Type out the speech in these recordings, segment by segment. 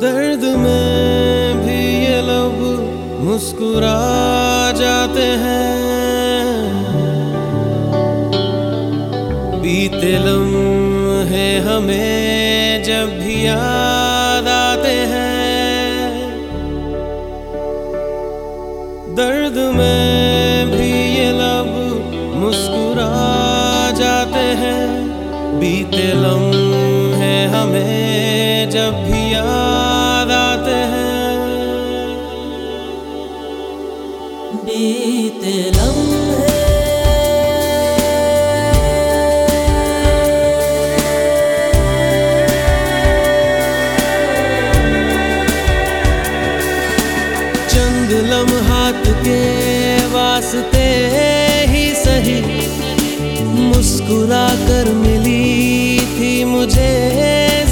दर्द में भी ये लोग मुस्कुरा जाते हैं। बीते लम्हे हमें जब भी याद आते हैं। दर्द में भी ये लब मुस्कुरा जाते हैं। बीते लम्हे हमें जब भी याद बीते लम्हे। लम्हात के वास्ते ही सही मुस्कुरा कर मिली थी मुझे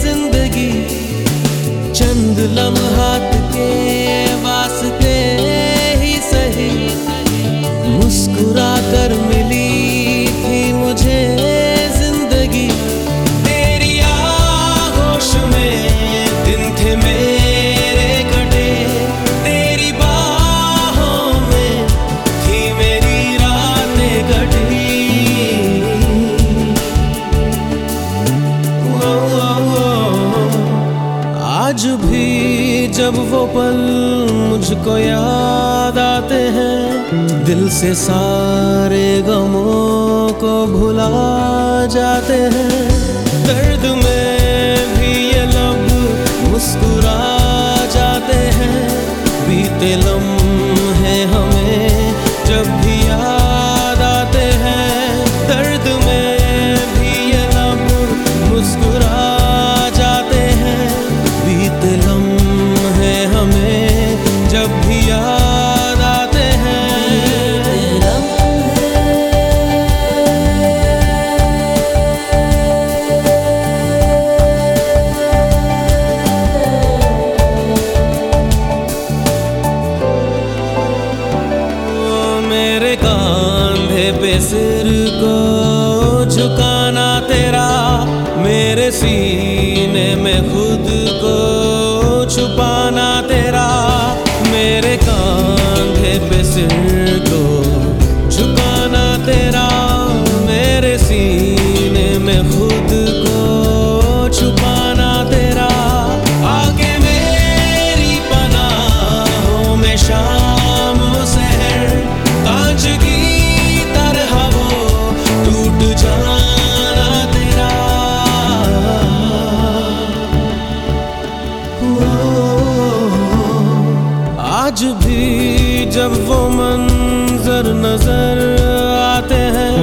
ज़िंदगी। चंद लम्हात के वो पल मुझको याद आते हैं। दिल से सारे गमों को भुला जाते हैं। दर्द में भी ये लब मुस्कुरा जाते हैं। बीते लम्हे सिर को झुकाना तेरा मेरे सीने में खुद को। वो मंजर नज़र आते हैं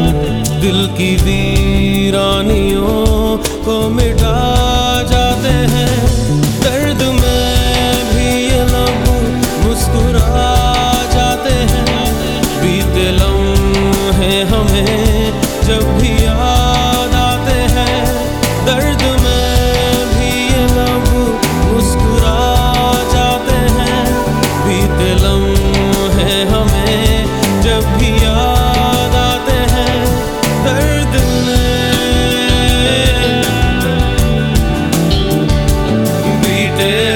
दिल की वीरानियों को मिटा live.